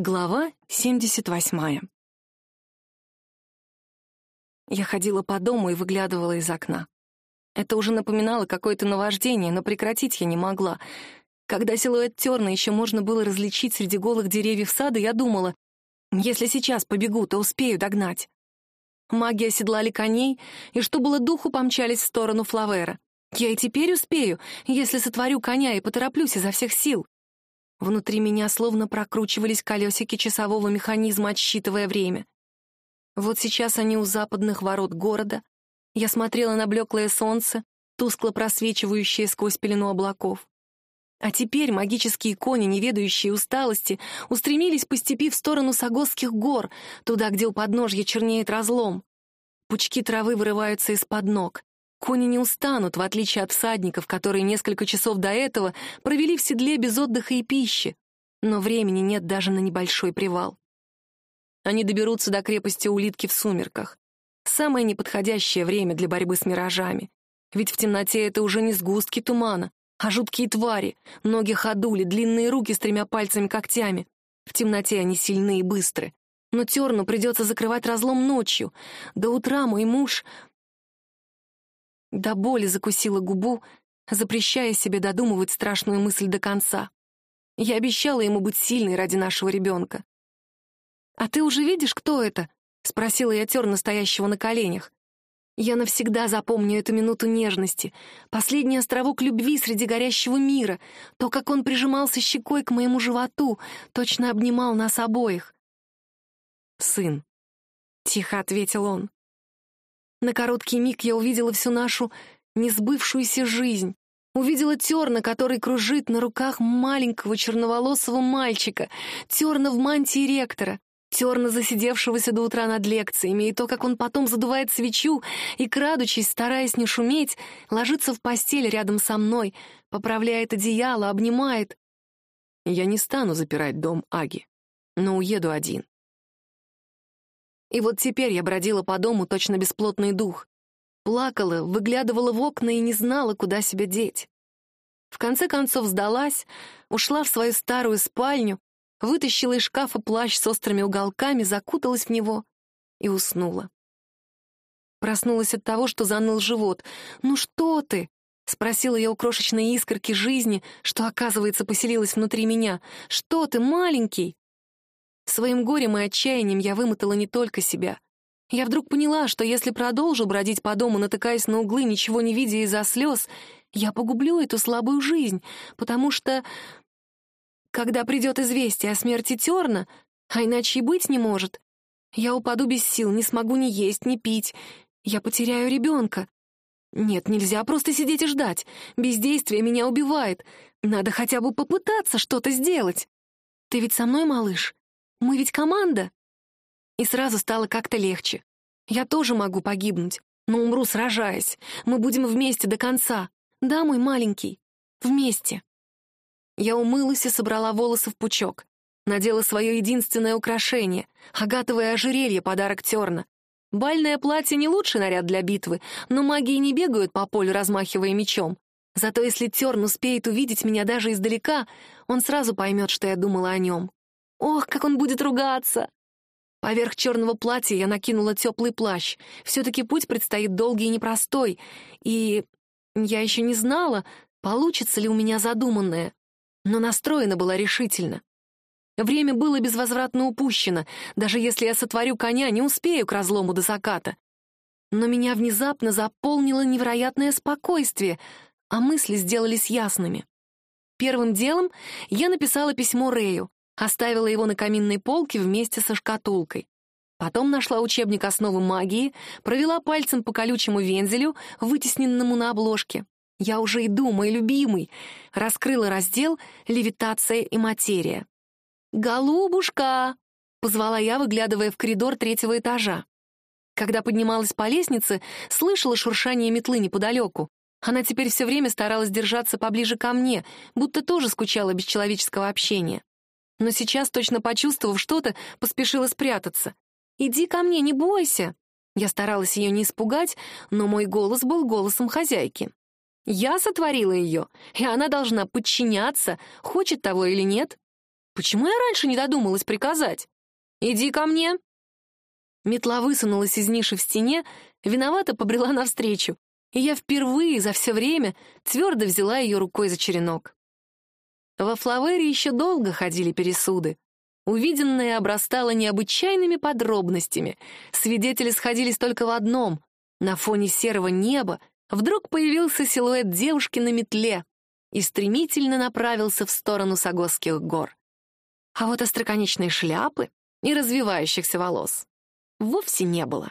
Глава 78. Я ходила по дому и выглядывала из окна. Это уже напоминало какое-то наваждение, но прекратить я не могла. Когда силуэт терна еще можно было различить среди голых деревьев сада, я думала, если сейчас побегу, то успею догнать. Маги оседлали коней, и что было духу, помчались в сторону Флавера. Я и теперь успею, если сотворю коня и потороплюсь изо всех сил. Внутри меня словно прокручивались колесики часового механизма, отсчитывая время. Вот сейчас они у западных ворот города. Я смотрела на блеклое солнце, тускло просвечивающее сквозь пелену облаков. А теперь магические кони, не ведающие усталости, устремились по степи в сторону Сагосских гор, туда, где у подножья чернеет разлом. Пучки травы вырываются из-под ног. Кони не устанут, в отличие от всадников, которые несколько часов до этого провели в седле без отдыха и пищи. Но времени нет даже на небольшой привал. Они доберутся до крепости улитки в сумерках. Самое неподходящее время для борьбы с миражами. Ведь в темноте это уже не сгустки тумана, а жуткие твари, ноги ходули, длинные руки с тремя пальцами-когтями. В темноте они сильны и быстры. Но Терну придется закрывать разлом ночью. До утра мой муж до боли закусила губу, запрещая себе додумывать страшную мысль до конца. Я обещала ему быть сильной ради нашего ребенка. «А ты уже видишь, кто это?» — спросила я Тер, настоящего на коленях. Я навсегда запомню эту минуту нежности, последний островок любви среди горящего мира, то, как он прижимался щекой к моему животу, точно обнимал нас обоих. «Сын», — тихо ответил он. На короткий миг я увидела всю нашу несбывшуюся жизнь. Увидела Терна, который кружит на руках маленького черноволосого мальчика, Терна в мантии ректора, Терна, засидевшегося до утра над лекциями, и то, как он потом задувает свечу и, крадучись, стараясь не шуметь, ложится в постель рядом со мной, поправляет одеяло, обнимает. Я не стану запирать дом Аги, но уеду один. И вот теперь я бродила по дому точно бесплотный дух. Плакала, выглядывала в окна и не знала, куда себя деть. В конце концов сдалась, ушла в свою старую спальню, вытащила из шкафа плащ с острыми уголками, закуталась в него и уснула. Проснулась от того, что заныл живот. «Ну что ты?» — спросила я у крошечной искорки жизни, что, оказывается, поселилась внутри меня. «Что ты, маленький?» Своим горем и отчаянием я вымотала не только себя. Я вдруг поняла, что если продолжу бродить по дому, натыкаясь на углы, ничего не видя из-за слез, я погублю эту слабую жизнь, потому что... Когда придет известие о смерти Терна, а иначе и быть не может, я упаду без сил, не смогу ни есть, ни пить. Я потеряю ребенка. Нет, нельзя просто сидеть и ждать. Бездействие меня убивает. Надо хотя бы попытаться что-то сделать. Ты ведь со мной, малыш? Мы ведь команда!» И сразу стало как-то легче. Я тоже могу погибнуть, но умру, сражаясь. Мы будем вместе до конца. Да, мой маленький? Вместе. Я умылась и собрала волосы в пучок. Надела свое единственное украшение — агатовое ожерелье, подарок Терна. Бальное платье — не лучший наряд для битвы, но маги не бегают по полю, размахивая мечом. Зато если Терн успеет увидеть меня даже издалека, он сразу поймет, что я думала о нем. Ох, как он будет ругаться! Поверх черного платья я накинула теплый плащ. Все-таки путь предстоит долгий и непростой. И я еще не знала, получится ли у меня задуманное. Но настроена была решительно. Время было безвозвратно упущено. Даже если я сотворю коня, не успею к разлому до заката. Но меня внезапно заполнило невероятное спокойствие, а мысли сделались ясными. Первым делом я написала письмо Рэю. Оставила его на каминной полке вместе со шкатулкой. Потом нашла учебник основы магии, провела пальцем по колючему вензелю, вытесненному на обложке. Я уже иду, мой любимый. Раскрыла раздел «Левитация и материя». «Голубушка!» — позвала я, выглядывая в коридор третьего этажа. Когда поднималась по лестнице, слышала шуршание метлы неподалеку. Она теперь все время старалась держаться поближе ко мне, будто тоже скучала без человеческого общения но сейчас, точно почувствовав что-то, поспешила спрятаться. «Иди ко мне, не бойся!» Я старалась ее не испугать, но мой голос был голосом хозяйки. Я сотворила ее, и она должна подчиняться, хочет того или нет. Почему я раньше не додумалась приказать? Иди ко мне!» Метла высунулась из ниши в стене, виновато побрела навстречу, и я впервые за все время твердо взяла ее рукой за черенок. Во Флавере еще долго ходили пересуды. Увиденное обрастало необычайными подробностями. Свидетели сходились только в одном. На фоне серого неба вдруг появился силуэт девушки на метле и стремительно направился в сторону Сагосских гор. А вот остроконечной шляпы и развивающихся волос вовсе не было.